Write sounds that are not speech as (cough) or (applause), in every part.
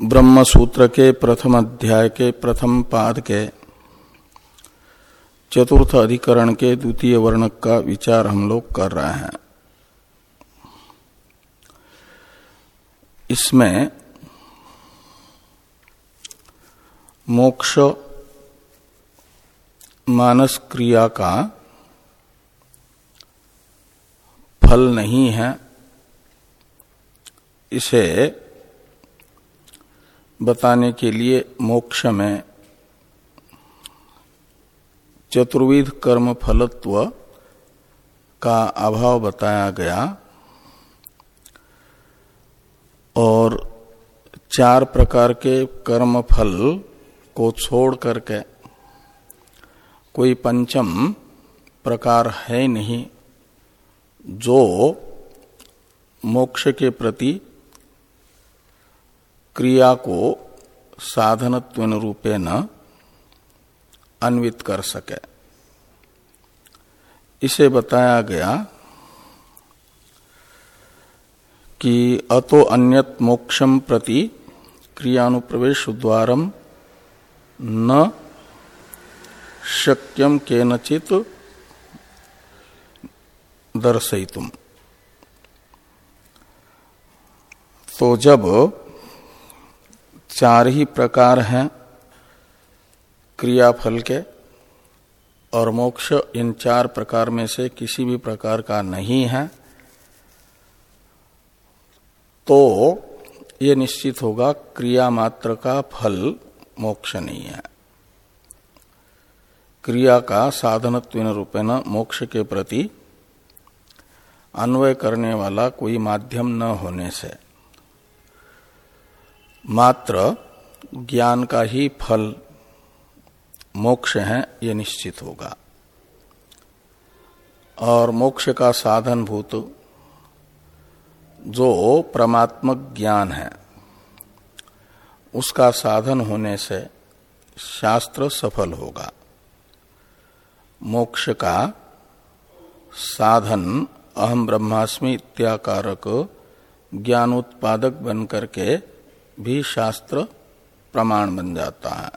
ब्रह्म सूत्र के प्रथम अध्याय के प्रथम पाद के चतुर्थ अधिकरण के द्वितीय वर्णक का विचार हम लोग कर रहे हैं। इसमें मोक्ष मानस क्रिया का फल नहीं है। इसे बताने के लिए मोक्ष में चतुर्विध कर्म फलत्व का अभाव बताया गया और चार प्रकार के कर्म फल को छोड़ करके कोई पंचम प्रकार है नहीं, जो मोक्ष के प्रति क्रिया को साधनत्व रूपे न अन्वित कर सके। इसे बताया गया कि अतो अन्यत मोक्षम प्रति क्रियानुप्रवेश द्वारम न शक्यम केनचित दर्शयितुम। तो जब चार ही प्रकार हैं, क्रियाफल के और मोक्ष, इन चार प्रकार में से किसी भी प्रकार का नहीं है। तो ये निश्चित होगा, क्रिया मात्र का फल मोक्ष नहीं है। क्रिया का साधनत्व रूपेण मोक्ष के प्रति अन्वय करने वाला कोई माध्यम न होने से। मात्र ज्ञान का ही फल मोक्ष है, ये निश्चित होगा। और मोक्ष का साधन भूत जो परमात्मक ज्ञान है, उसका साधन होने से शास्त्र सफल होगा। मोक्ष का साधन अहम ब्रह्मास्मि इत्याकारक ज्ञानोत्पादक बनकर के भी शास्त्र प्रमाण बन जाता है,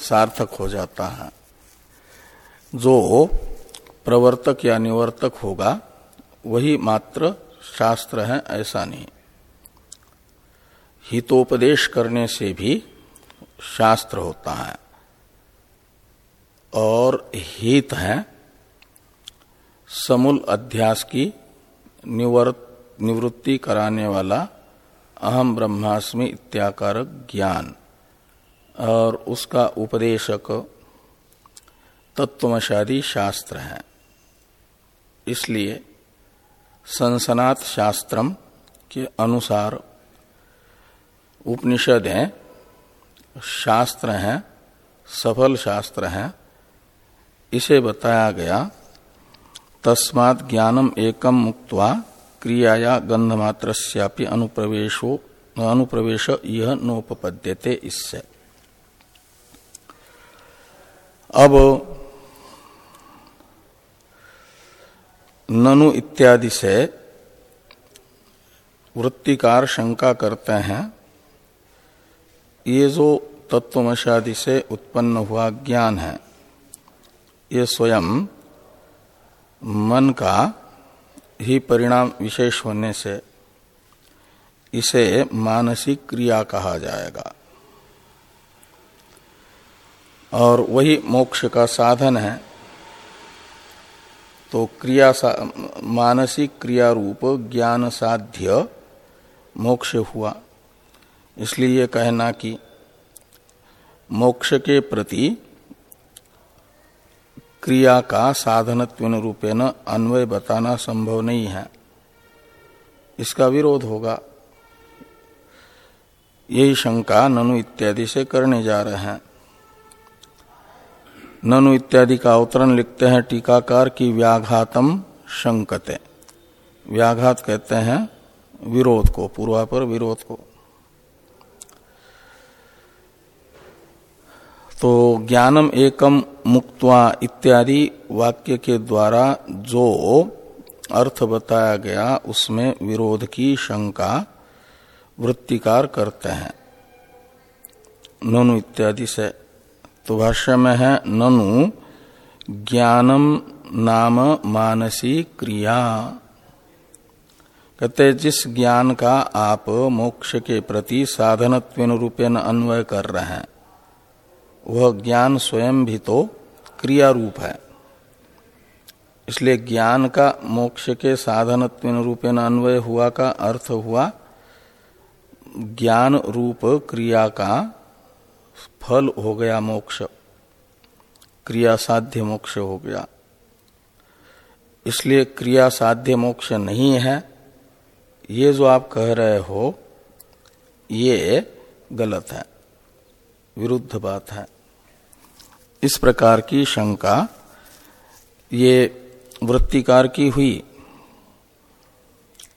सार्थक हो जाता है। जो प्रवर्तक या निवर्तक होगा, वही मात्र शास्त्र है, ऐसा नहीं। हितोपदेश करने से भी शास्त्र होता है। और हित है, समूल अध्यास की निवर्त, निवृत्ति कराने वाला अहम ब्रह्मास्मि इत्याकारक ज्ञान। और उसका उपदेशक तत्वशादी शास्त्र है। इसलिए संसनात शास्त्रम के अनुसार उपनिषद हैं, शास्त्र हैं, सफल शास्त्र हैं। इसे बताया गया, तस्मात् ज्ञानम एकम मुक्त्वा क्रियाया गंध मात्र अनुप्रवेशो, अनुप्रवेश यह नोपद्यते इससे। अब ननु इत्यादि से वृत्तिकार शंका करते हैं, ये जो तत्वमशादि से उत्पन्न हुआ ज्ञान है, ये स्वयं मन का ही परिणाम विशेष होने से इसे मानसिक क्रिया कहा जाएगा। और वही मोक्ष का साधन है तो क्रिया मानसिक क्रिया रूप ज्ञान साध्य मोक्ष हुआ। इसलिए कहना कि मोक्ष के प्रति क्रिया का साधनत्व रूपेण अन्वय बताना संभव नहीं है। इसका विरोध होगा। यही शंका ननु इत्यादि से करने जा रहे हैं। ननु इत्यादि का अवतरण लिखते हैं, टीकाकार की व्याघातम शंकते। व्याघात कहते हैं, विरोध को, पूर्वापर विरोध को। तो ज्ञानम एकम मुक्त्वा इत्यादि वाक्य के द्वारा जो अर्थ बताया गया, उसमें विरोध की शंका वृत्तिकार करते हैं। ननु इत्यादि से तो भाष्य में है, ननु ज्ञानम नाम मानसी क्रिया। कहते जिस ज्ञान का आप मोक्ष के प्रति साधनत्व रूपेण अन्वय कर रहे हैं वह ज्ञान स्वयं भी तो क्रिया रूप है। इसलिए ज्ञान का मोक्ष के साधन रूपेण अन्वय हुआ का अर्थ हुआ, ज्ञान रूप क्रिया का फल हो गया मोक्ष। क्रिया साध्य मोक्ष हो गया। इसलिए क्रिया साध्य मोक्ष नहीं है। ये जो आप कह रहे हो, ये गलत है, विरुद्ध बात है। इस प्रकार की शंका ये वृत्तिकार की हुई।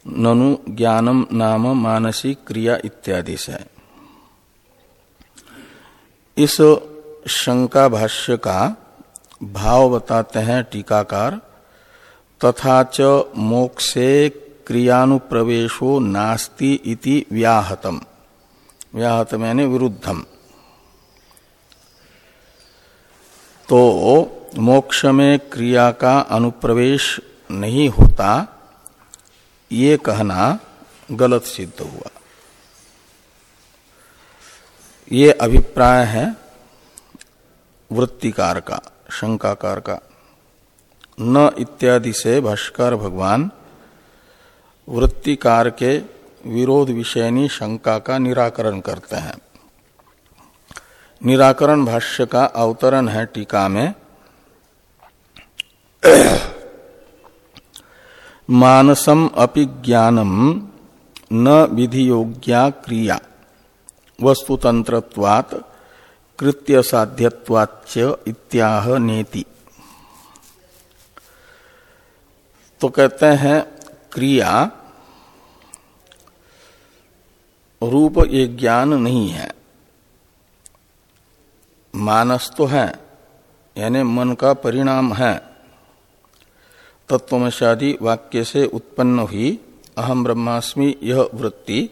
ननु ज्ञानम नाम मानसिक क्रिया इत्यादि से। इस शंका भाष्य का भाव बताते हैं टीकाकार, तथा च मोक्षे क्रियानुप्रवेशो नास्ति इति व्याहतम। व्याहतम यानी विरुद्धम। तो मोक्ष में क्रिया का अनुप्रवेश नहीं होता, ये कहना गलत सिद्ध हुआ। ये अभिप्राय है वृत्तिकार का, शंकाकार का। न इत्यादि से भाष्कर भगवान वृत्तिकार के विरोध विषयनी शंका का निराकरण करते हैं। निराकरण भाष्य का अवतरण है टीका में। मानसम अपि ज्ञानम न विधि योग्या क्रिया। वस्तुतंत्रत्वात् कृत्य साध्यवाच्य इत्याह नेति। तो कहते हैं, क्रिया रूप ये ज्ञान नहीं है। मानस तो है, यानी मन का परिणाम है। तत्वमशादी वाक्य से उत्पन्न हुई अहम ब्रह्मास्मि यह वृत्ति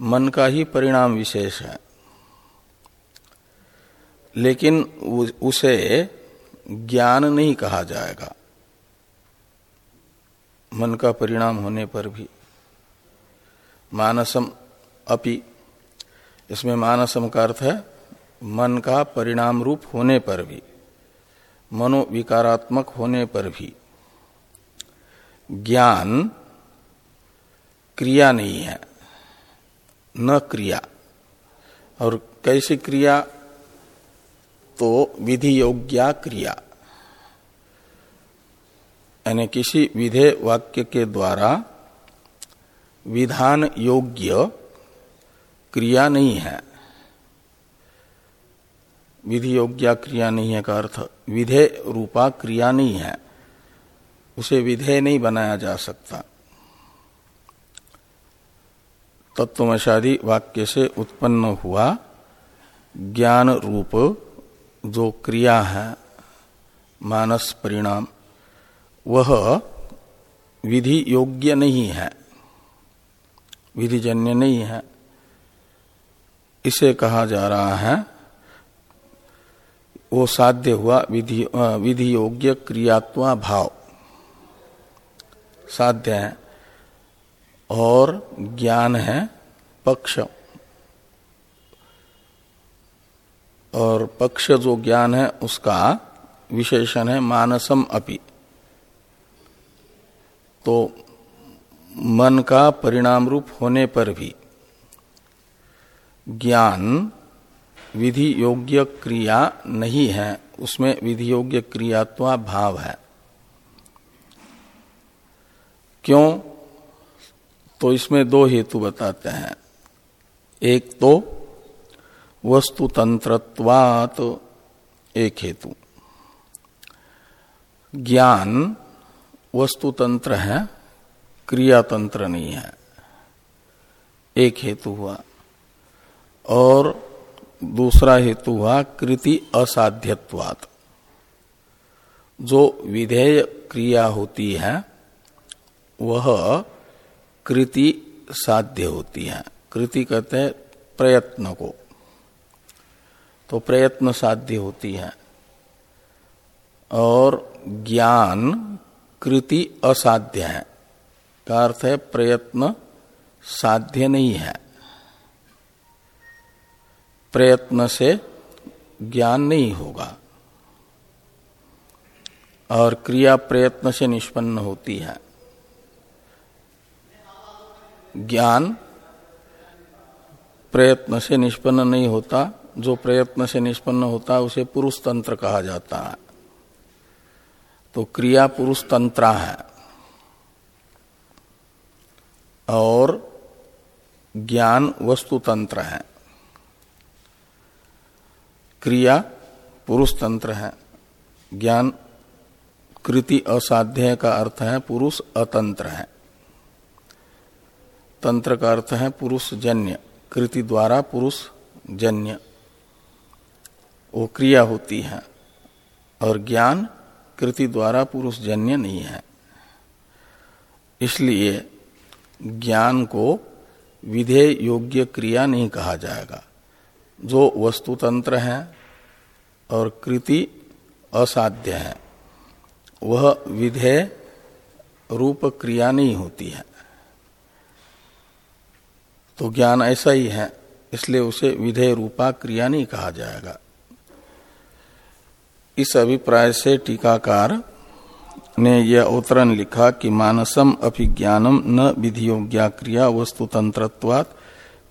मन का ही परिणाम विशेष है। लेकिन उसे ज्ञान नहीं कहा जाएगा। मन का परिणाम होने पर भी। मानसम अपि, इसमें मानसम का अर्थ है मन का परिणाम रूप होने पर भी मनोविकारात्मक होने पर भी। ज्ञान क्रिया नहीं है, न क्रिया। और कैसी क्रिया? तो विधि योग्या क्रिया। यानी किसी विधेय वाक्य के द्वारा विधान योग्य क्रिया नहीं है। विधि योग्या क्रिया नहीं है का अर्थ? विधेय रूपा क्रिया नहीं है। उसे विधेय नहीं बनाया जा सकता। तत्वमशादी वाक्य से उत्पन्न हुआ ज्ञान रूप जो क्रिया है, मानस परिणाम, वह विधि योग्य नहीं है। विधिजन्य नहीं है। इसे कहा जा रहा है वो साध्य हुआ विधि विधि योग्य क्रियात्वा भाव। साध्य है। और ज्ञान है पक्ष। और पक्ष जो ज्ञान है, उसका विशेषण है मानसम अपि। तो मन का परिणाम रूप होने पर भी ज्ञान विधि योग्य क्रिया नहीं है, उसमें विधि योग्य क्रियात्वा भाव है। क्यों? तो इसमें दो हेतु बताते हैं। एक तो वस्तु तंत्रत्वात एक हेतु। ज्ञान वस्तु तंत्र है, क्रिया तंत्र नहीं है। एक हेतु हुआ। और दूसरा हेतु हुआ कृति असाध्यत्वात। जो विधेय क्रिया होती है, वह कृति साध्य होती है। कृति कहते हैं प्रयत्न को। तो प्रयत्न साध्य होती है। और ज्ञान कृति असाध्य है। का अर्थ है प्रयत्न साध्य नहीं है। प्रयत्न से ज्ञान नहीं होगा। और क्रिया प्रयत्न से निष्पन्न होती है। ज्ञान प्रयत्न से निष्पन्न नहीं होता। जो प्रयत्न से निष्पन्न होता है उसे पुरुष तंत्र कहा जाता है। तो क्रिया पुरुष तंत्रा है। और ज्ञान वस्तु तंत्र है। क्रिया पुरुष तंत्र है। ज्ञान कृति असाध्य का अर्थ है पुरुष अतंत्र है। तंत्र का अर्थ है पुरुष जन्य कृति द्वारा पुरुष जन्य वो क्रिया होती है और ज्ञान कृति द्वारा पुरुष जन्य नहीं है। इसलिए ज्ञान को विधेय योग्य क्रिया नहीं कहा जाएगा। जो वस्तुतंत्र है और कृति असाध्य है, वह विधेय रूप क्रिया नहीं होती है। तो ज्ञान ऐसा ही है, इसलिए उसे विधेय रूपा क्रिया नहीं कहा जाएगा। इस अभिप्राय से टीकाकार ने यह अवतरण लिखा कि मानसम अभिज्ञानम न विधियोग्या क्रिया वस्तुतंत्रत्वात्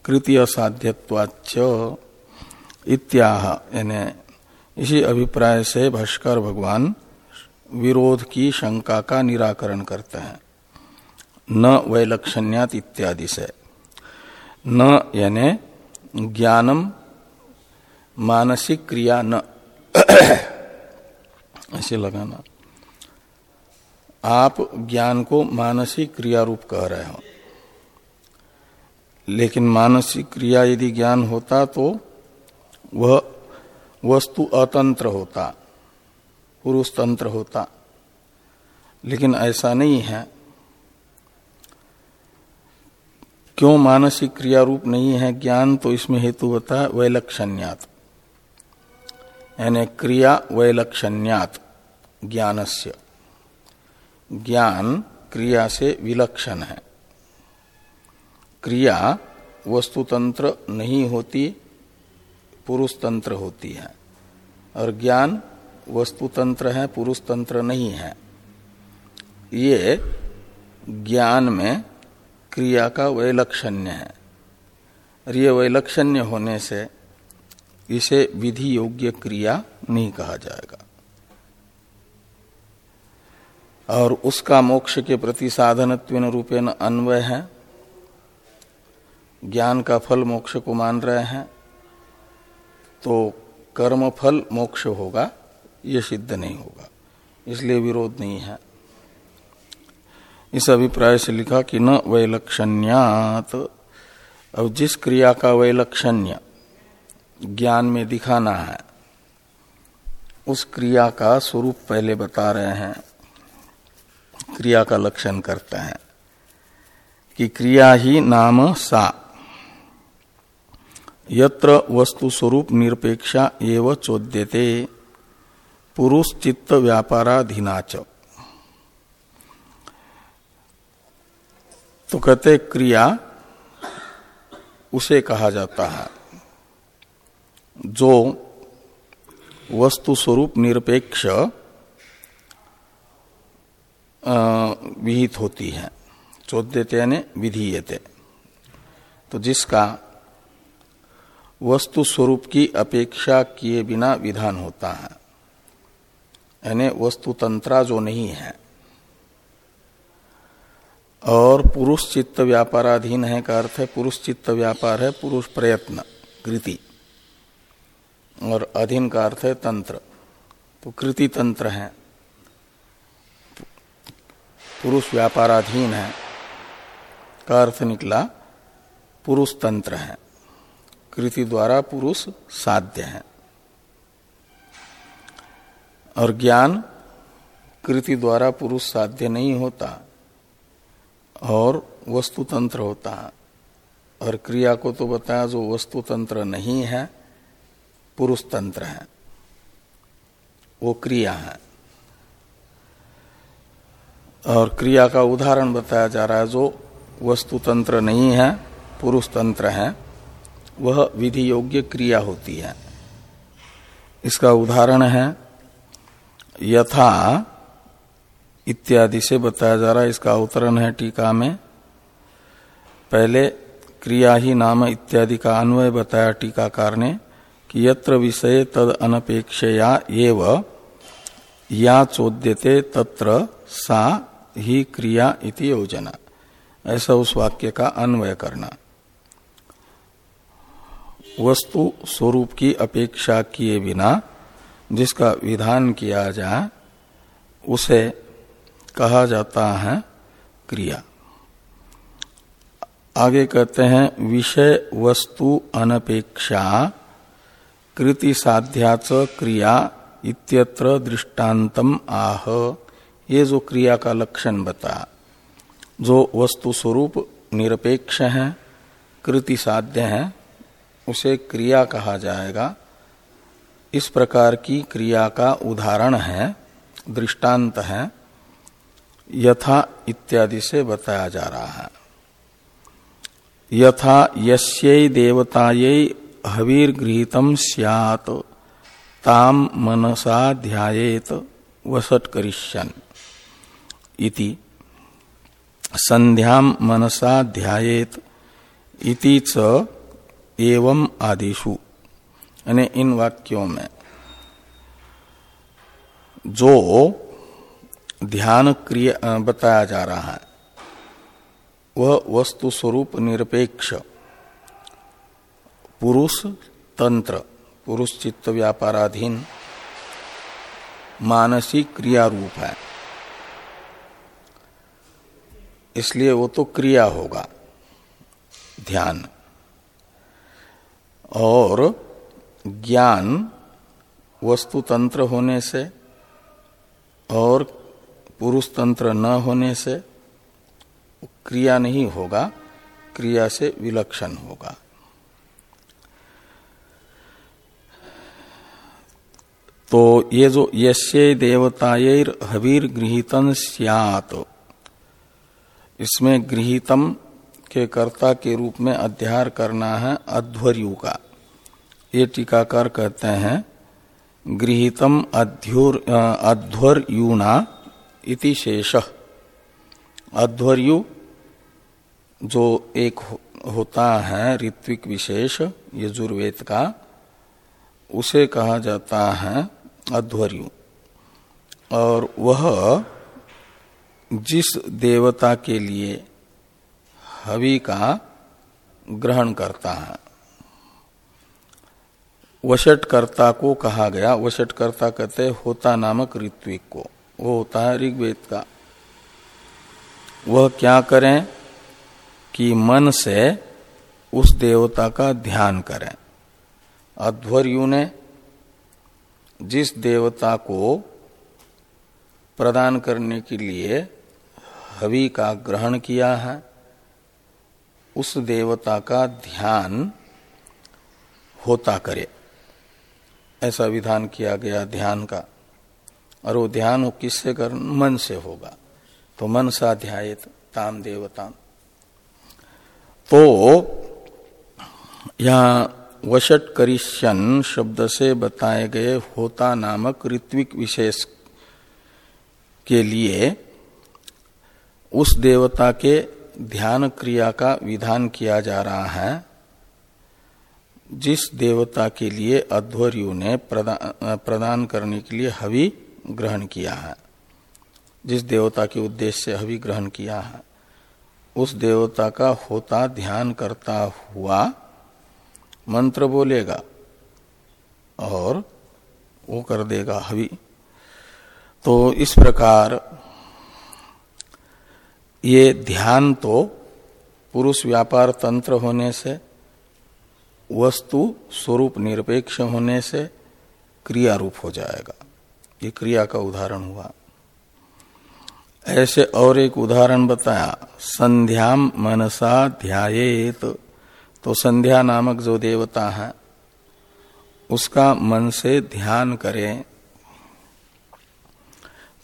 कृतीय साध्यवाच इत्याह। यानी इसी अभिप्राय से भाष्कर भगवान विरोध की शंका का निराकरण करते हैं। न वैलक्षण्यात इत्यादि से। न, यानी ज्ञानम मानसिक क्रिया न। (coughs) ऐसे लगाना। आप ज्ञान को मानसिक क्रिया रूप कह रहे हो। लेकिन मानसिक क्रिया यदि ज्ञान होता तो वह वस्तु अतंत्र होता, पुरुष तंत्र होता। लेकिन ऐसा नहीं है। क्यों मानसिक क्रिया रूप नहीं है? ज्ञान तो इसमें हेतु होता है, वैलक्षण्यात। यानी क्रिया वैलक्षण्यात, ज्ञानस्य। ज्ञान क्रिया से विलक्षण है। क्रिया वस्तुतंत्र नहीं होती पुरुष तंत्र होती है। और ज्ञान वस्तुतंत्र है पुरुष तंत्र नहीं है। ये ज्ञान में क्रिया का वैलक्षण्य है। और ये वैलक्षण्य होने से इसे विधि योग्य क्रिया नहीं कहा जाएगा। और उसका मोक्ष के प्रति साधन रूपेण अन्वय है। ज्ञान का फल मोक्ष को मान रहे हैं। तो कर्म फल मोक्ष होगा, ये सिद्ध नहीं होगा। इसलिए विरोध नहीं है। इस अभिप्राय से लिखा कि न वैलक्षण्यात। अब जिस क्रिया का वैलक्षण्य ज्ञान में दिखाना है, उस क्रिया का स्वरूप पहले बता रहे हैं। क्रिया का लक्षण करते हैं कि क्रिया ही नाम सा। यत्र वस्तु स्वरूप निरपेक्षा एवं चोद्यते। पुरुष चित्त व्यापाराधीनाच तो कहते, क्रिया, उसे कहा जाता है। जो वस्तु स्वरूप निरपेक्ष विहित होती है। चौद्यते यानी विधीयते। तो जिसका वस्तु स्वरूप की अपेक्षा किए बिना विधान होता है। यानी वस्तु तंत्रा जो नहीं है। और पुरुष चित्त व्यापाराधीन है का अर्थ है, पुरुष चित्त व्यापार है, पुरुष प्रयत्न, कृति। और अधीन का अर्थ है तंत्र। तो कृति तंत्र है। पुरुष व्यापाराधीन है। का अर्थ निकला, पुरुष तंत्र है। कृति द्वारा पुरुष साध्य है। और ज्ञान कृति द्वारा पुरुष साध्य नहीं होता और वस्तुतंत्र होता है। और क्रिया को तो बताया, जो वस्तुतंत्र नहीं है पुरुष तंत्र है। वो क्रिया है। और क्रिया का उदाहरण बताया जा रहा है, जो वस्तु तंत्र नहीं है पुरुष तंत्र है। वह विधि योग्य क्रिया होती है। इसका उदाहरण है, यथा इत्यादि से बताया जा रहा है। इसका अवतरण है टीका में, पहले क्रिया ही नाम इत्यादि का अन्वय बताया टीकाकार ने कि यत्र विषय तद अनपेक्षया एव, या चोद्यते तत्र सा ही क्रिया इति योजना। ऐसा उस वाक्य का अन्वय करना। वस्तु स्वरूप की अपेक्षा किए बिना, जिसका विधान किया जाए, उसे कहा जाता है क्रिया। आगे कहते हैं, विषय वस्तु अनपेक्षा, कृति साध्याच क्रिया इत्यत्र दृष्टांतम आह। ये जो क्रिया का लक्षण बता, जो वस्तु स्वरूप निरपेक्ष है, कृति साध्य है उसे क्रिया कहा जाएगा। इस प्रकार की क्रिया का उदाहरण है, दृष्टांत है, यथा इत्यादि से बताया जा रहा है। यथा यस्यै देवतायै हवीर्गृहीतम स्यात् ताम मनसा ध्यायेत वसट करिष्यन। इति। संध्याम मनसा ध्यायेत इति च एवं आदिशु यानी इन वाक्यों में जो ध्यान क्रिया बताया जा रहा है, वह वस्तु स्वरूप निरपेक्ष, पुरुष तंत्र, पुरुष चित्त व्यापाराधीन, मानसिक क्रिया रूप है। इसलिए वो तो क्रिया होगा, ध्यान। और ज्ञान वस्तु तंत्र होने से और पुरुष तंत्र न होने से क्रिया नहीं होगा, क्रिया से विलक्षण होगा। तो ये जो यश्य देवतायर हवीर गृहितन सियात, इसमें गृहितम के कर्ता के रूप में अध्यार करना है अध्वर्यु का। ये टीकाकार कहते हैं, गृहितम अध्वर्युना इति शेष। अध्वर्यु जो एक होता है ऋत्विक विशेष, यजुर्वेद का, उसे कहा जाता है अध्वर्यु। और वह जिस देवता के लिए हवि का ग्रहण करता है। वशटकर्ता को कहा गया, वशटकर्ता कहते होता नामक ऋत्विक को। वो होता है ऋग्वेद का। वह क्या करें कि मन से उस देवता का ध्यान करें। अध्वर्यु ने जिस देवता को प्रदान करने के लिए हवि का ग्रहण किया है उस देवता का ध्यान होता करे। ऐसा विधान किया गया ध्यान का। और वो ध्यान वो किससे कर? मन से होगा। तो मन सा ध्यात ताम देवताम। तो यहाँ वशट करिश्यन शब्द से बताए गए होता नामक ऋत्विक विशेष के लिए उस देवता के ध्यान क्रिया का विधान किया जा रहा है। जिस देवता के लिए अध्वर्यु ने प्रदान, प्रदान करने के लिए हवि ग्रहण किया है जिस देवता के उद्देश्य से हवि ग्रहण किया है उस देवता का होता ध्यान करता हुआ मंत्र बोलेगा और वो कर देगा हवि। तो इस प्रकार ये ध्यान तो पुरुष व्यापार तंत्र होने से, वस्तु स्वरूप निरपेक्ष होने से क्रिया रूप हो जाएगा। ये क्रिया का उदाहरण हुआ। ऐसे और एक उदाहरण बताया। संध्याम मनसा ध्यायेत। तो संध्या नामक जो देवता है, उसका मन से ध्यान करें।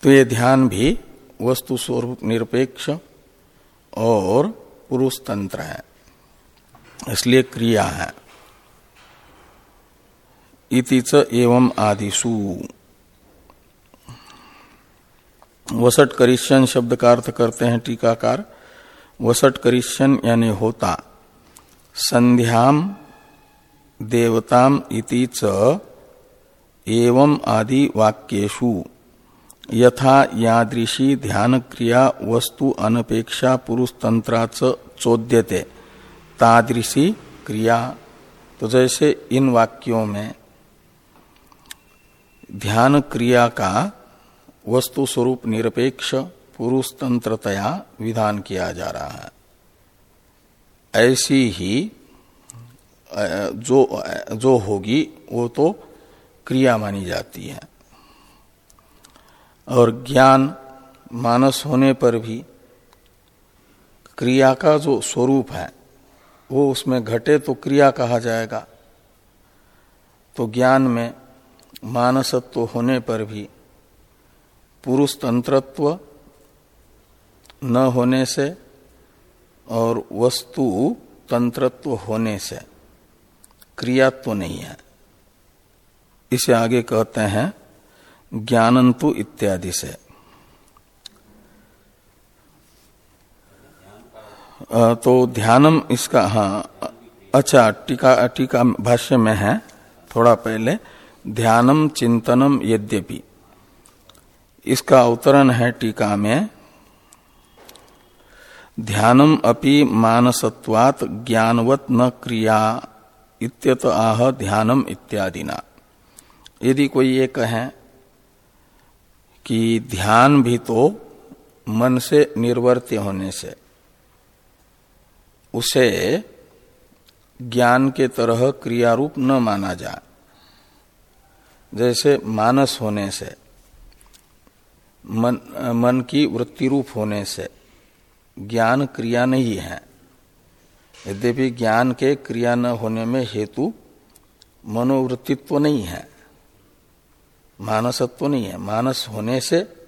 तो ये ध्यान भी वस्तु स्वरूप निरपेक्ष और पुरुष तंत्र है, इसलिए क्रिया है। इति एवं आदिशु वसट करिश्यन शब्द का अर्थ करते हैं टीकाकार। वसट करिश्यन यानी होता। संध्याम, देवताम इति च एवं आदि वाक्येशु यथा यादृशी ध्यान क्रिया वस्तु अनपेक्षा पुरुष तंत्राच चोद्यते। तादृशी क्रिया। तो जैसे इन वाक्यों में ध्यान क्रिया का वस्तु स्वरूप निरपेक्ष पुरुष तंत्रतया विधान किया जा रहा है। ऐसी ही जो जो होगी, वो तो क्रिया मानी जाती है। और ज्ञान मानस होने पर भी क्रिया का जो स्वरूप है, वो उसमें घटे तो क्रिया कहा जाएगा। तो ज्ञान में मानसत्व होने पर भी पुरुष तंत्रत्व न होने से और वस्तु तंत्रत्व होने से क्रियात्व तो नहीं है। इसे आगे कहते हैं ज्ञानंतु इत्यादि से। तो ध्यानम इसका हाँ अच्छा टीका टीका भाष्य में है, थोड़ा पहले, ध्यानम चिंतनम यद्यपि। इसका अवतरण है टीका में, ध्यानम अपि मानसत्वात ज्ञानवत न क्रिया इत्यत आह ध्यानम इत्यादिना। यदि कोई ये कहे कि ध्यान भी तो मन से निर्वर्त्य होने से। उसे ज्ञान के तरह क्रियारूप न माना जाए। जैसे मानस होने से मन, मन की वृत्ति रूप होने से ज्ञान क्रिया नहीं है। यद्यपि ज्ञान के क्रिया न होने में हेतु मनोवृत्तित्व नहीं है। मानसत्व नहीं है। मानस होने से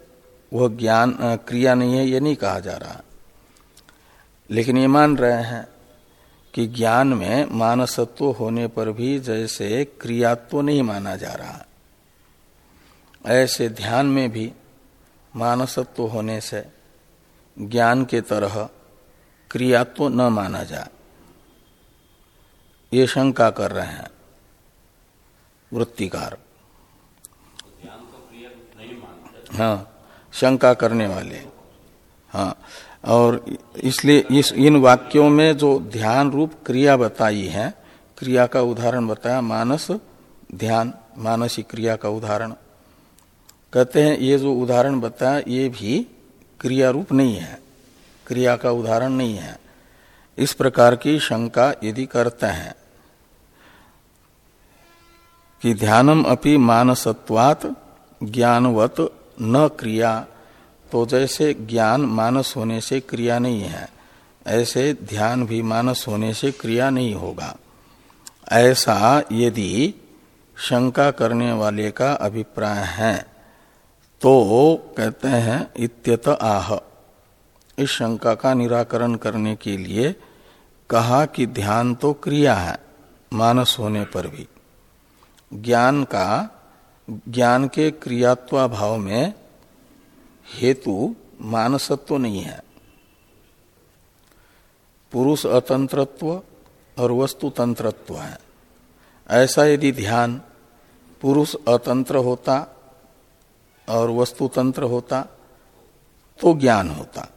वह ज्ञान क्रिया नहीं है, ये नहीं कहा जा रहा। लेकिन ये मान रहे हैं कि ज्ञान में मानसत्व होने पर भी जैसे क्रियात्व नहीं माना जा रहा। ऐसे ध्यान में भी मानसत्व होने से ज्ञान के तरह क्रियात्व न माना जाए ये शंका कर रहे हैं। वृत्तिकार। हाँ शंका करने वाले। हाँ और इसलिए इस, इन वाक्यों में जो ध्यान रूप क्रिया बताई है, क्रिया का उदाहरण बताया, मानस ध्यान, मानसिक क्रिया का उदाहरण। कहते हैं, ये जो उदाहरण बताया, ये भी क्रिया रूप नहीं है, क्रिया का उदाहरण नहीं है। इस प्रकार की शंका यदि करते हैं, कि ध्यानम अपि मानसत्वात ज्ञानवत न क्रिया तो जैसे ज्ञान मानस होने से क्रिया नहीं है, ऐसे ध्यान भी मानस होने से क्रिया नहीं होगा। ऐसा यदि शंका करने वाले का अभिप्राय है तो कहते हैं इत्यत आह। इस शंका का निराकरण करने के लिए कहा कि ध्यान तो क्रिया है, मानस होने पर भी। ज्ञान का ज्ञान के क्रियात्वा भाव में हेतु मानसत्व नहीं है। पुरुष अतंत्रत्व और वस्तु तंत्रत्व है। ऐसा यदि ध्यान पुरुष अतंत्र होता और वस्तु तंत्र होता तो ज्ञान होता।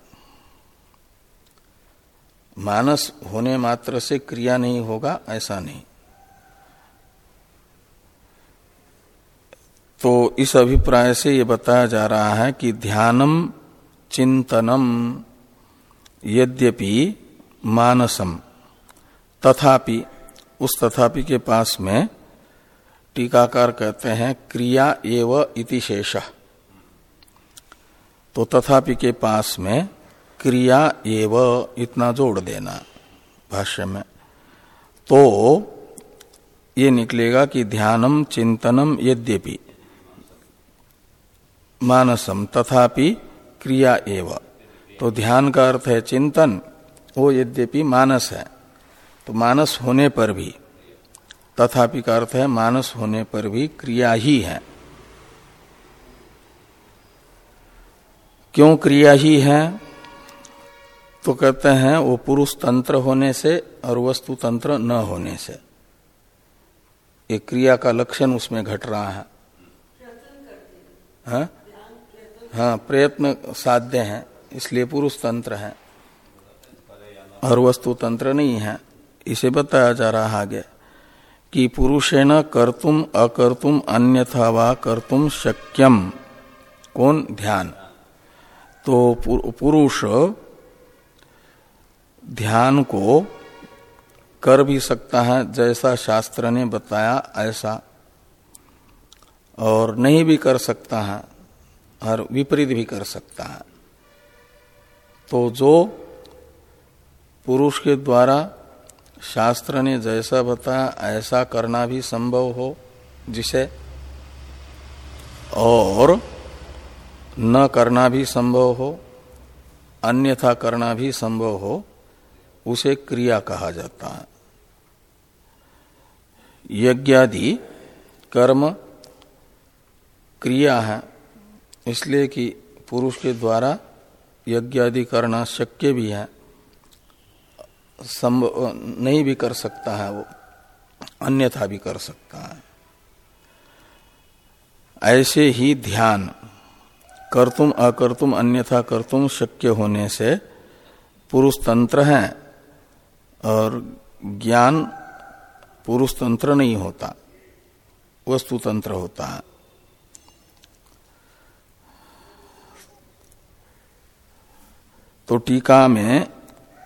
मानस होने मात्र से क्रिया नहीं होगा, ऐसा नहीं। तो इस अभिप्राय से ये बताया जा रहा है कि ध्यानम, चिंतनम, यद्यपि मानसम, तथापि, उस तथापि के पास में टीकाकार कहते हैं, क्रिया एव इति शेष। तो तथापि के पास में क्रिया एव, इतना जोड़ देना भाष्य में। तो ये निकलेगा कि ध्यानम, चिंतनम, यद्यपि मानसम तथापि क्रिया एव। तो ध्यान का अर्थ है चिंतन, वो यद्यपि मानस है तो मानस होने पर भी, तथापि का अर्थ है मानस होने पर भी क्रिया ही है। क्यों क्रिया ही है? तो कहते हैं वो पुरुष तंत्र होने से और वस्तु तंत्र न होने से। ये क्रिया का लक्षण उसमें घट रहा है। हाँ? हाँ प्रयत्न साध्य है, इसलिए पुरुष तंत्र है। और वस्तु तंत्र नहीं है। इसे बताया जा रहा आगे कि पुरुषेण कर्तुम अकर्तुम अन्यथा वा कर्तुम शक्यम। कौन? ध्यान। तो पुरुष ध्यान को कर भी सकता है, जैसा शास्त्र ने बताया, ऐसा। और नहीं भी कर सकता है। और विपरीत भी कर सकता है। तो जो पुरुष के द्वारा शास्त्र ने जैसा बताया, ऐसा करना भी संभव हो जिसे, और न करना भी संभव हो, अन्यथा करना भी संभव हो, उसे क्रिया कहा जाता है। यज्ञादि कर्म क्रिया है। इसलिए कि पुरुष के द्वारा यज्ञ आदि करना शक्य भी है, संभव नहीं भी कर सकता है वो, अन्यथा भी कर सकता है। ऐसे ही ध्यान, कर्तुम अकर्तुम अन्यथा कर्तुम शक्य होने से पुरुष तंत्र है और ज्ञान पुरुष तंत्र नहीं होता, वस्तु तंत्र होता है। तो टीका में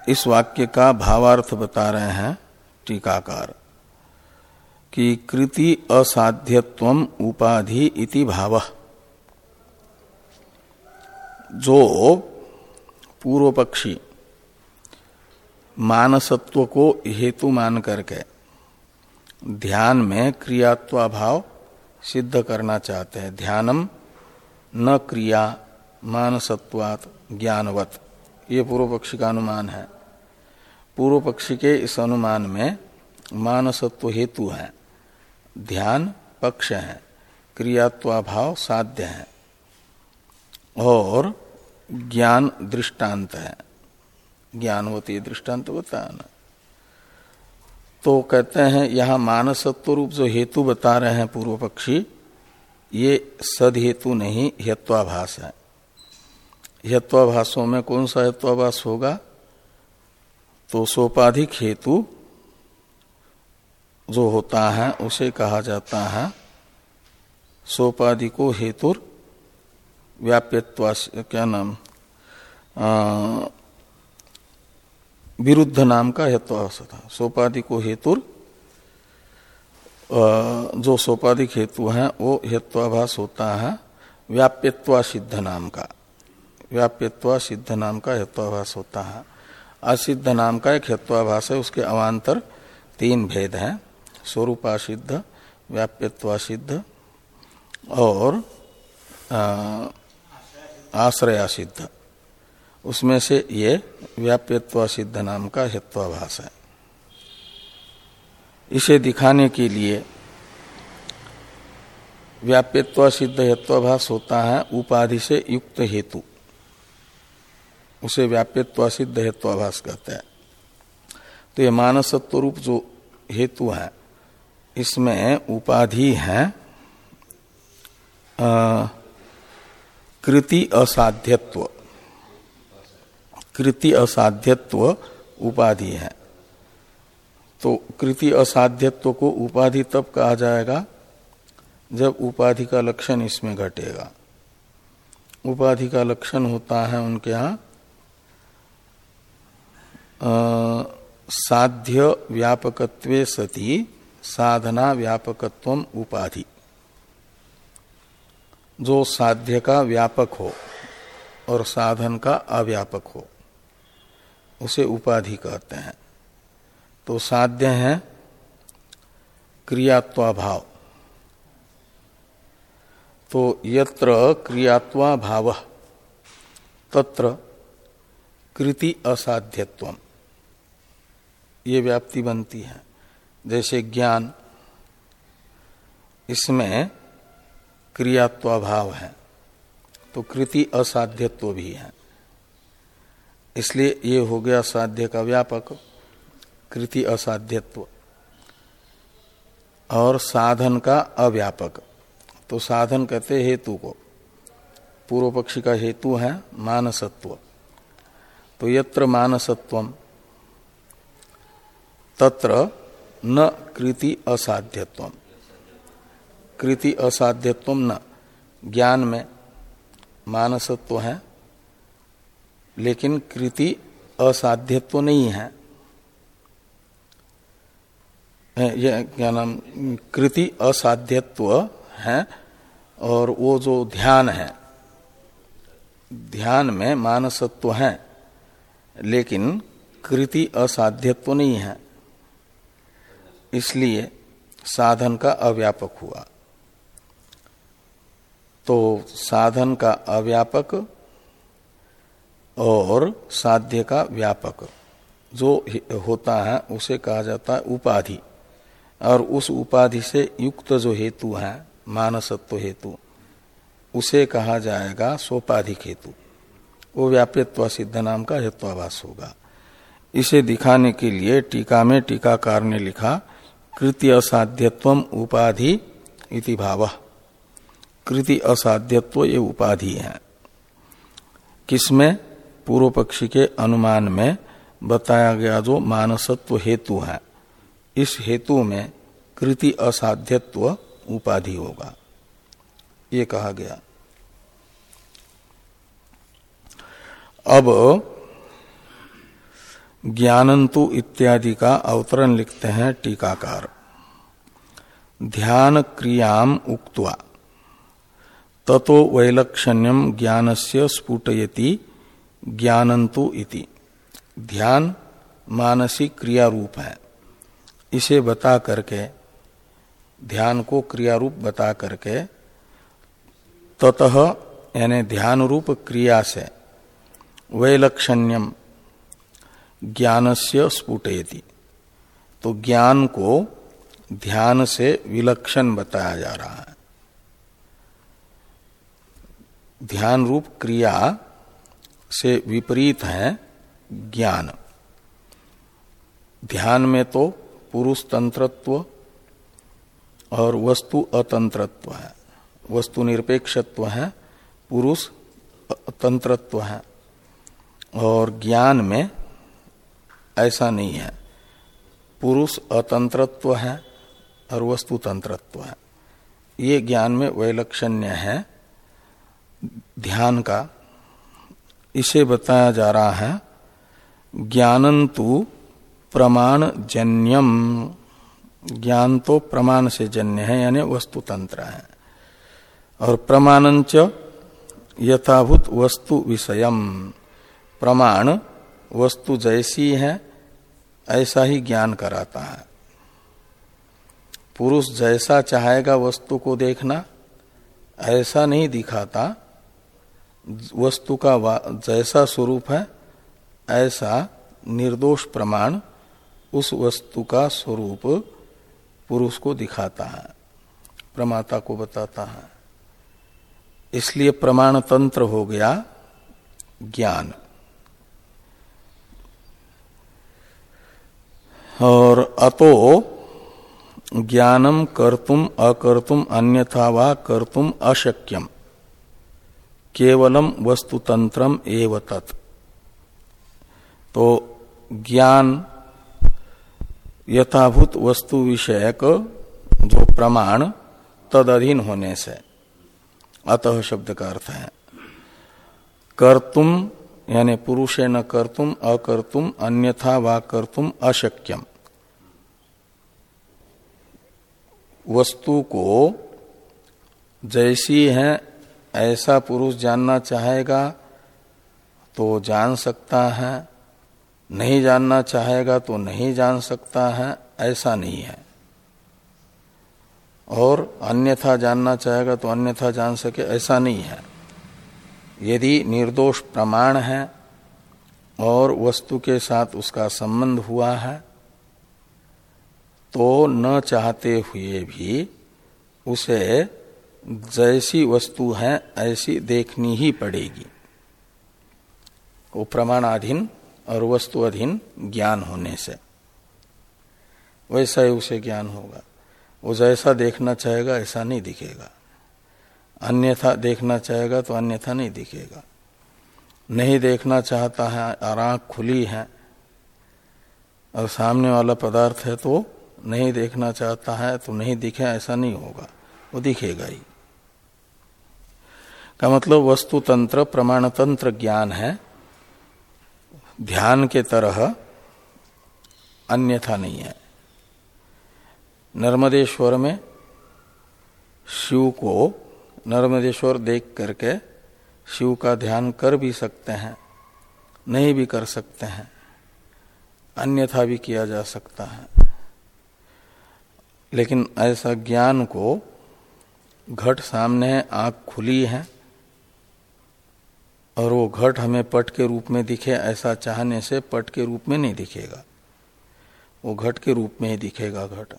इस वाक्य का भावार्थ बता रहे हैं टीकाकार, कि कृति असाध्यत्व उपाधि इति भाव। जो पूर्व पक्षी मानसत्व को हेतु मान करके ध्यान में क्रियात्वाभाव सिद्ध करना चाहते हैं, ध्यानम न क्रिया मानसत्वात ज्ञानवत। ये पूर्व पक्षी का अनुमान है। पूर्व पक्षी के इस अनुमान में मानसत्व हेतु है। ध्यान पक्ष है। क्रियात्वाभाव साध्य है। और ज्ञान दृष्टांत है। ज्ञानवती दृष्टांत बताया ना तो कहते हैं, यहाँ मानसत्व रूप जो हेतु बता रहे हैं पूर्व पक्षी, ये सद हेतु नहीं हेत्वाभास है। हेत्वाभाषों में कौन सा हेत्वाभास होगा? तो सोपाधिक हेतु जो होता है, उसे कहा जाता है सोपाधिको हेतुर व्याप्यत्वा क्या नाम? विरुद्ध नाम का हेत्वाभास था। सोपाधि को हेतुर जो सोपाधिक हेतु है, वो हेत्वाभास होता है व्याप्यत्वा सिद्ध नाम का। व्याप्यत्वा सिद्ध नाम का हेत्वाभास होता है। असिद्ध नाम का एक हेत्वाभास है, उसके अवान्तर तीन भेद हैं स्वरूपा सिद्ध व्याप्यत्वा और आश्रया सिद्ध उसमें से ये व्याप्यत्व सिद्ध नाम का हेत्वाभाष है। इसे दिखाने के लिए व्याप्यत्व सिद्ध हेत्वाभाष होता है, उपाधि से युक्त हेतु। उसे व्याप्यत्व सिद्ध हेत्वाभास कहते हैं। तो ये मानसत्व रूप जो हेतु है, इसमें उपाधि है कृति असाध्यत्व। कृति असाध्यत्व उपाधि है। तो कृति असाध्यत्व को उपाधि तब कहा जाएगा, जब उपाधि का लक्षण इसमें घटेगा। उपाधि का लक्षण होता है उनके यहाँ साध्य व्यापकत्वे सती, साधना व्यापकत्व उपाधि। जो साध्य का व्यापक हो और साधन का अव्यापक हो, उसे उपाधि कहते हैं। तो साध्य है क्रियात्वाभाव। तो यत्र क्रियात्वा भाव तत्र कृति असाध्यत्व ये व्याप्ति बनती है। जैसे ज्ञान, इसमें क्रियात्वाभाव है तो कृति असाध्यत्व भी है। इसलिए ये हो गया साध्य का व्यापक, कृति असाध्यत्व। और साधन का अव्यापक। तो साधन कहते हेतु को। पूर्व पक्षी का हेतु है मानसत्व। तो यत्र मानसत्व तत्र न कृति असाध्यत्व कृति असाध्यत्व न। ज्ञान में मानसत्व है, लेकिन कृति असाध्यत्व नहीं है। यह क्या नाम? कृति असाध्यत्व है और वो जो ध्यान है, ध्यान में मानसत्व है, लेकिन कृति असाध्यत्व नहीं है। इसलिए साधन का अव्यापक हुआ। तो साधन का अव्यापक और साध्य का व्यापक, जो होता है, उसे कहा जाता है उपाधि। और उस उपाधि से युक्त जो हेतु है, मानसत्व हेतु, उसे कहा जाएगा सोपाधिक हेतु। वो व्याप्यत्व सिद्ध नाम का हेत्वाभास होगा। इसे दिखाने के लिए टीका में टीकाकार ने लिखा कृति असाध्यत्व उपाधि इति भाव। कृति असाध्यत्व ये उपाधि है। किसमें? पूर्व पक्षी के अनुमान में बताया गया जो मानसत्व हेतु है। इस हेतु में कृति असाध्यत्व उपाधि होगा। ये कहा गया। अब ज्ञानंतु इत्यादि का अवतरण लिखते हैं टीकाकार। ध्यान क्रियाम उक्त्वा, ततो वैलक्षण्यम ज्ञानस्य स्फुटयति ज्ञानंतु इति। ध्यान मानसिक क्रिया रूप है। इसे बता करके, ध्यान को क्रिया रूप बता करके, ततः यानी ध्यान रूप क्रिया से वैलक्षण्यम ज्ञान से स्फुटयति। तो ज्ञान को ध्यान से विलक्षण बताया जा रहा है। ध्यान रूप क्रिया से विपरीत है ज्ञान। ध्यान में तो पुरुष तंत्रत्व और वस्तु अतंत्रत्व है। वस्तु निरपेक्षत्व है, पुरुष तंत्रत्व है। और ज्ञान में ऐसा नहीं है। पुरुष अतंत्रत्व है और वस्तु तंत्रत्व है। ये ज्ञान में वैलक्षण्य है। ध्यान का इसे बताया जा रहा है, ज्ञानंतु प्रमाण जन्यम ज्ञान तो प्रमाण से जन्य है, यानी वस्तु तंत्र है। और प्रमाणंच यथाभूत वस्तु विषयम, प्रमाण वस्तु जैसी है, ऐसा ही ज्ञान कराता है। पुरुष जैसा चाहेगा वस्तु को देखना, ऐसा नहीं दिखाता। वस्तु का जैसा स्वरूप है, ऐसा निर्दोष प्रमाण उस वस्तु का स्वरूप पुरुष को दिखाता है, प्रमाता को बताता है। इसलिए प्रमाण तंत्र हो गया ज्ञान। और अतो ज्ञानम कर्तुम अकर्तुम अन्यथा वा कर्तुम अशक्यम। केवलम वस्तुतंत्रम तत्। तो ज्ञान यथाभूत वस्तु विषयक जो प्रमाण तद अधीन होने से, अतः शब्द का अर्थ है। कर्तुम यानी पुरुषे न कर्तुम, अकर्तुम, अन्यथा वा कर्तुम अशक्यम। वस्तु को जैसी है, ऐसा पुरुष जानना चाहेगा तो जान सकता है। नहीं जानना चाहेगा तो नहीं जान सकता है, ऐसा नहीं है। और अन्यथा जानना चाहेगा तो अन्यथा जान सके, ऐसा नहीं है। यदि निर्दोष प्रमाण है और वस्तु के साथ उसका संबंध हुआ है तो न चाहते हुए भी उसे जैसी वस्तु है, ऐसी देखनी ही पड़ेगी। वो प्रमाणाधीन और वस्तु अधीन ज्ञान होने से। वैसा ही उसे ज्ञान होगा। वो जैसा देखना चाहेगा, ऐसा नहीं दिखेगा। अन्यथा देखना चाहेगा तो अन्यथा नहीं दिखेगा। नहीं देखना चाहता है, और आँख खुली है, और सामने वाला पदार्थ है तो नहीं देखना चाहता है तो नहीं दिखे, ऐसा नहीं होगा। वो दिखेगा ही। का मतलब वस्तु तंत्र, प्रमाण तंत्र ज्ञान है। ध्यान के तरह अन्यथा नहीं है। नर्मदेश्वर में शिव को नर्मदेश्वर देख करके शिव का ध्यान कर भी सकते हैं, नहीं भी कर सकते हैं, अन्यथा भी किया जा सकता है। लेकिन ऐसा ज्ञान को घट सामने है आँख खुली है और वो घट हमें पट के रूप में दिखे, ऐसा चाहने से पट के रूप में नहीं दिखेगा। वो घट के रूप में ही दिखेगा घट।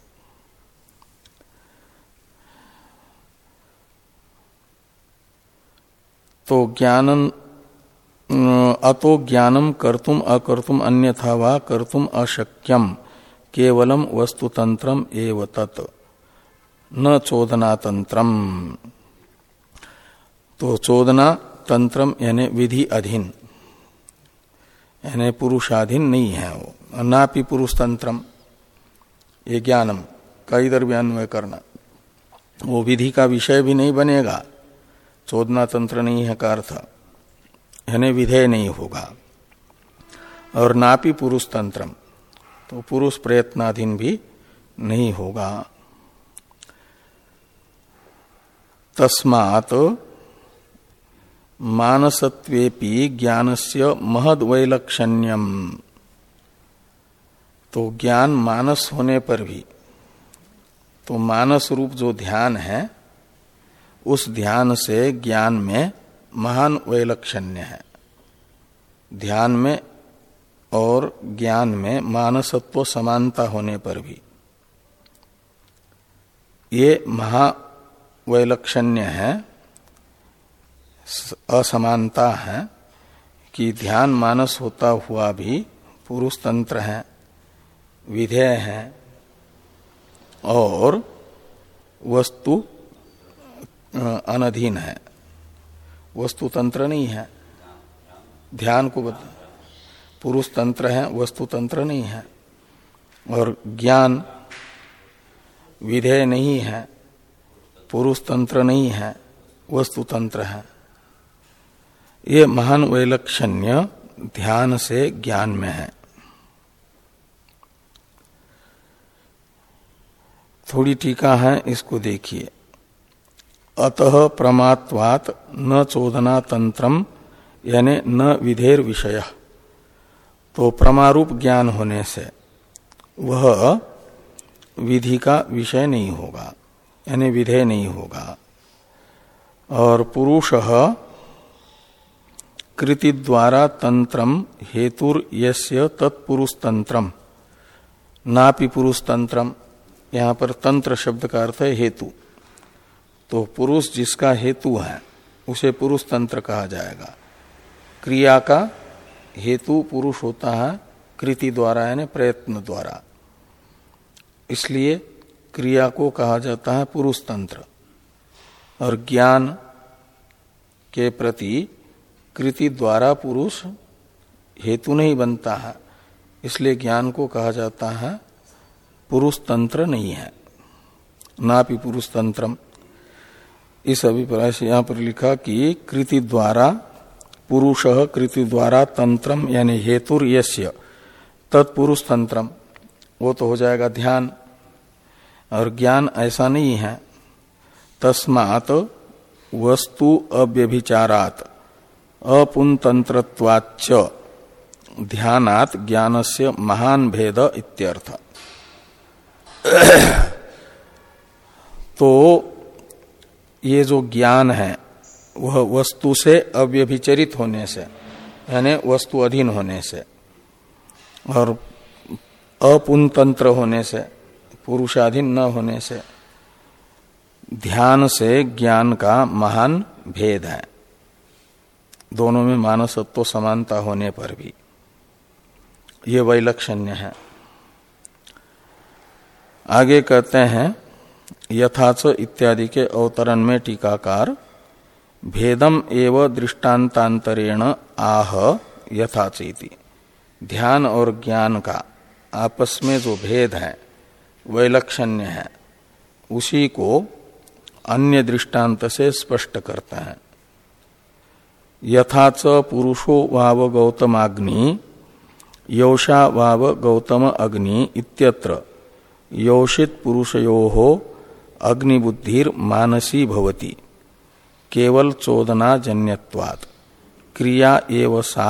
तो ज्ञानन अतो ज्ञानम कर्तुम अकर्तुम अन्यथा वा कर्तुम अशक्यम, केवलम वस्तुतंत्रम एव तत्, न चोदना तंत्रम तो चोदना तंत्रम यानी विधि अधीन, यानी पुरुषाधीन नहीं है वो नापि पुरुष तंत्रम ये ज्ञानम, का इधर भी अन्वय करना, वो विधि का विषय भी नहीं बनेगा। चोदना तंत्र नहीं है का अर्थ? यानी विधेय नहीं होगा। और नापी पुरुष तंत्रम तो पुरुष प्रयत्नाधीन भी नहीं होगा। तस्मात मानसत्वेपि ज्ञानस्य महद वैलक्षण्यम तो ज्ञान मानस होने पर भी तो मानस रूप जो ध्यान है उस ध्यान से ज्ञान में महान वैलक्षण्य है। ध्यान में और ज्ञान में मानसत्व समानता होने पर भी। ये महावैलक्षण्य है, असमानता है कि ध्यान मानस होता हुआ भी पुरुष तंत्र है, विधेय है और वस्तु अनधीन है। वस्तु तंत्र नहीं है। ध्यान को बता, पुरुष तंत्र है, वस्तु तंत्र नहीं है। और ज्ञान विधेय नहीं है। पुरुष तंत्र नहीं है, वस्तु तंत्र है। ये महान वैलक्षण्य ध्यान से ज्ञान में है। थोड़ी टीका है, इसको देखिए। अतः प्रमात्वात न चोदना तंत्रम यानी न विधेर विषय तो प्रमारूप ज्ञान होने से वह विधि का विषय नहीं होगा, यानी विधेय नहीं होगा। और पुरुष कृति द्वारा तंत्रम हेतुर यस्य तत्पुरुष तंत्रम नापि पुरुष तंत्रम यहाँ पर तंत्र शब्द का अर्थ है हेतु। तो पुरुष जिसका हेतु है, उसे पुरुष तंत्र कहा जाएगा। क्रिया का हेतु पुरुष होता है कृति द्वारा, यानी प्रयत्न द्वारा। इसलिए क्रिया को कहा जाता है पुरुष तंत्र। और ज्ञान के प्रति कृति द्वारा पुरुष हेतु नहीं बनता है, इसलिए ज्ञान को कहा जाता है पुरुष तंत्र नहीं है। ना भी पुरुष तंत्रम। इस अभिप्राय से यहाँ पर लिखा कि कृति द्वारा, पुरुष कृति द्वारा तंत्रम यानी हेतुर यश्य तत्पुरुष तंत्रम। वो तो हो जाएगा ध्यान। और ज्ञान ऐसा नहीं है। तस्मात वस्तु अव्यभिचारात अपुनतंत्रवाच ध्यानात ज्ञान से महान भेद इत्यर्थ। (coughs) तो ये जो ज्ञान है, वह वस्तु से अव्यभिचरित होने से, यानी वस्तु अधीन होने से और अपुनतंत्र होने से, पुरुषाधीन न होने से, ध्यान से ज्ञान का महान भेद है। दोनों में मानसत्व समानता होने पर भी ये वैलक्षण्य है। आगे कहते हैं यथाच इत्यादि के अवतरण में टीकाकार, भेदम एव दृष्टांतांतरेण आह यथाचीति। ध्यान और ज्ञान का, आपस में जो भेद है, वैलक्षण्य है, उसी को अन्य दृष्टांत से स्पष्ट करता है। यथाच पुरुषो वाव गौतमाग्नि, यौषा वाव गौतम अग्नि इत्यत्र, योषित पुरुषयो अग्निबुद्धिर मानसी भवती। केवल चोदना जन्यवाद क्रिया एव सा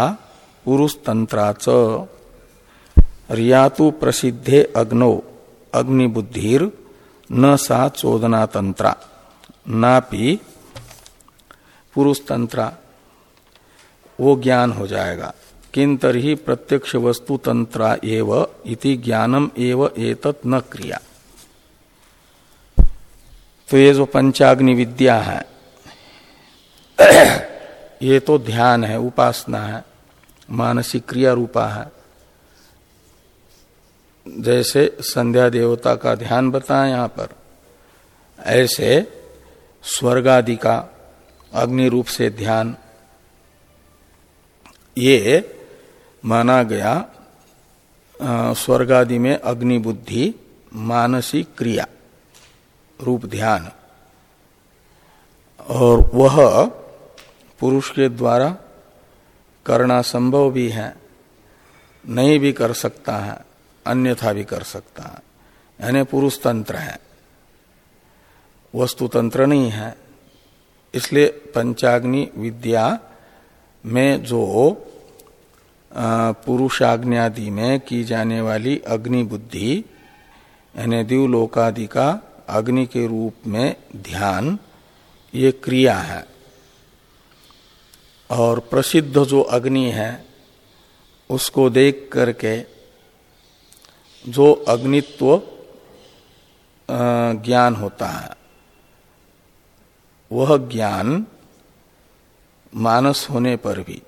पुरुष तंत्राच रियातु प्रसिद्धे अग्नो। अग्निबुद्धिर न सा चोदना तंत्रा नापि पुरुष तंत्रा वो ज्ञान हो जाएगा। किन तरही प्रत्यक्ष वस्तु तंत्रा एव इति ज्ञानम एव एतत् न क्रिया। तो ये जो पंचाग्नि विद्या है, ये तो ध्यान है, उपासना है, मानसिक क्रिया रूपा है। जैसे संध्या देवता का ध्यान बताया यहाँ पर, ऐसे स्वर्ग का अग्नि रूप से ध्यान, ये माना गया स्वर्गादि में अग्नि बुद्धि मानसिक क्रिया। रूप ध्यान। और वह पुरुष के द्वारा करना संभव भी है, नहीं भी कर सकता है, अन्यथा भी कर सकता है। यानी पुरुष तंत्र है। वस्तु तंत्र नहीं है। इसलिए पंचाग्नि विद्या में जो पुरुषाग्नि में की जाने वाली अग्नि बुद्धि यानी दिवलोकादि का अग्नि के रूप में ध्यान, ये क्रिया है। और प्रसिद्ध जो अग्नि है, उसको देख करके जो अग्नित्व ज्ञान होता है, वह ज्ञान मानस होने पर भी,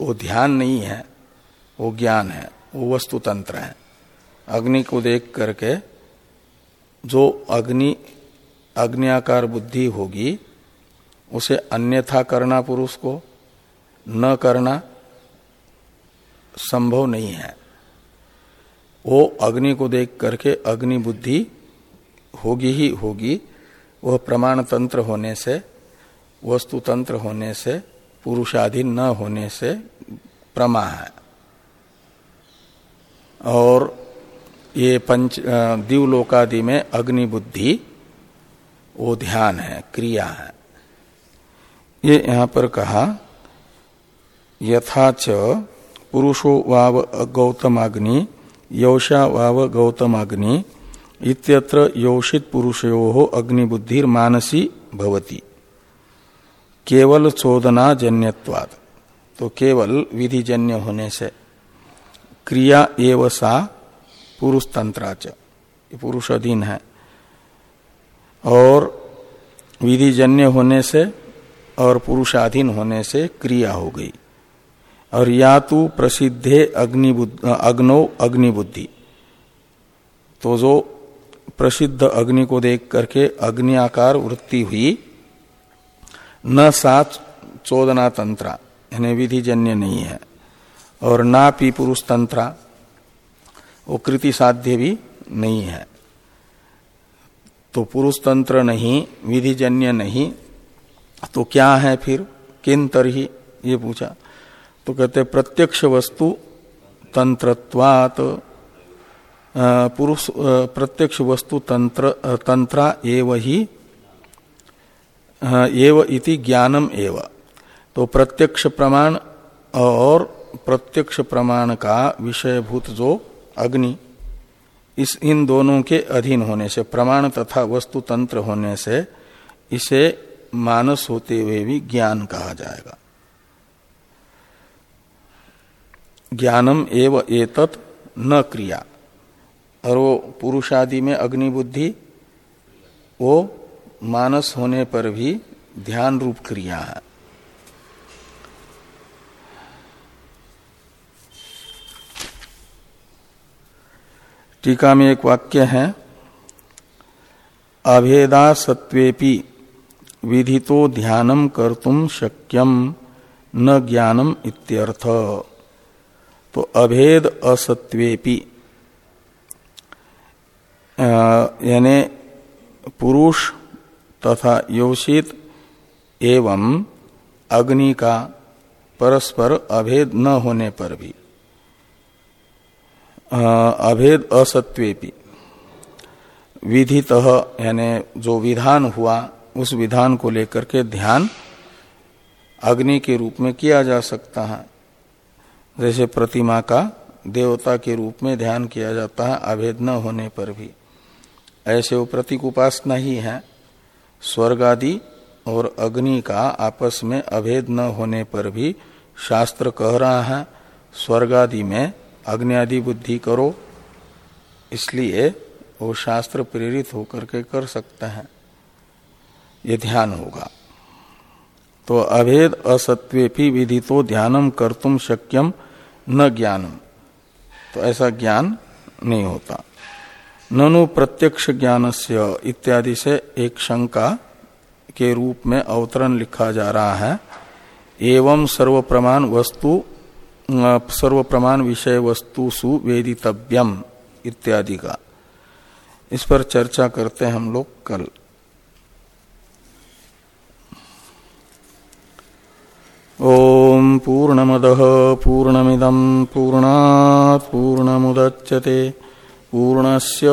वो ध्यान नहीं है, वो ज्ञान है, वो वस्तु तंत्र है। अग्नि को देख करके जो अग्नि, अग्नियाकार बुद्धि होगी, उसे अन्यथा करना पुरुष को, न करना संभव नहीं है। वो अग्नि को देख करके अग्नि बुद्धि होगी ही होगी, वह प्रमाण तंत्र होने से, वस्तु तंत्र होने से पुरुषाधीन न होने से प्रमा है। और ये पंच दिवलोकादि में अग्नि बुद्धि वो ध्यान है, क्रिया है। ये यहाँ पर कहा यथाच पुरुषो वाव गौतमाग्नि, यौषा वाव गौतमाग्नि, इत्यत्र योषित पुरुषयो अग्निबुद्धि मानसी भवती। केवल चोदना जन्यवाद तो केवल विधिजन्य होने से। क्रिया एव सा पुरुष तंत्राच पुरुष अधीन है। और विधिजन्य होने से और पुरुषाधीन होने से क्रिया हो गई। और या तो प्रसिद्धे अग्नि अग्नो अग्निबुद्धि। तो जो प्रसिद्ध अग्नि को देख करके अग्नि आकार वृत्ति हुई, न सात चोदना तंत्रा यानी विधिजन्य नहीं है, और ना पी पुरुष तंत्रा वो कृति साध्य भी नहीं है। तो पुरुष तंत्र नहीं, विधिजन्य नहीं तो क्या है फिर? किन तरही? ये पूछा। तो कहते प्रत्यक्ष वस्तु तंत्रत्वात पुरुष प्रत्यक्ष वस्तु तंत्र तंत्रा एव ही एव इति ज्ञानम एव। तो प्रत्यक्ष प्रमाण और प्रत्यक्ष प्रमाण का विषयभूत जो अग्नि, इस इन दोनों के अधीन होने से, प्रमाण तथा वस्तु तंत्र होने से, इसे मानस होते हुए भी ज्ञान कहा जाएगा। ज्ञानम एव एतत न क्रिया। और वो पुरुष आदि में अग्नि बुद्धि, वो मानस होने पर भी ध्यान रूप क्रिया है। टीका में एक वाक्य है, अभेदा सत्वेपि विधितो ध्यानम कर्तुम शक्यम न ज्ञानम इत्यर्थ। तो अभेद असत्वेपि यानी पुरुष तथा योषित एवं अग्नि का परस्पर अभेद न होने पर भी अभेद असत्वेपि। विधित, यानी जो विधान हुआ, उस विधान को लेकर के ध्यान अग्नि के रूप में किया जा सकता है। जैसे प्रतिमा का देवता के रूप में ध्यान किया जाता है, अभेद न होने पर भी। ऐसे वो प्रतीक उपासना ही है। स्वर्ग आदि और अग्नि का आपस में अभेद न होने पर भी शास्त्र कह रहा है, स्वर्ग आदि में अग्नि आदि बुद्धि करो, इसलिए वो शास्त्र प्रेरित होकर के कर सकते हैं। ये ध्यान होगा। तो अभेद असत्वे विधि तो ध्यानम कर्तुम शक्यम न ज्ञानम। तो ऐसा ज्ञान नहीं होता। ननु प्रत्यक्ष ज्ञान से इत्यादि से एक शंका के रूप में अवतरण लिखा जा रहा है। एवं सर्व प्रमाण वस्तु सर्व प्रमाण विषय वस्तु सुवेदितव्यम इत्यादि का इस पर चर्चा करते हैं हम लोग कल। ओम पूर्णमद पूर्णमिदम पूर्णात पूर्णमुदच्यते। पूर्णस्य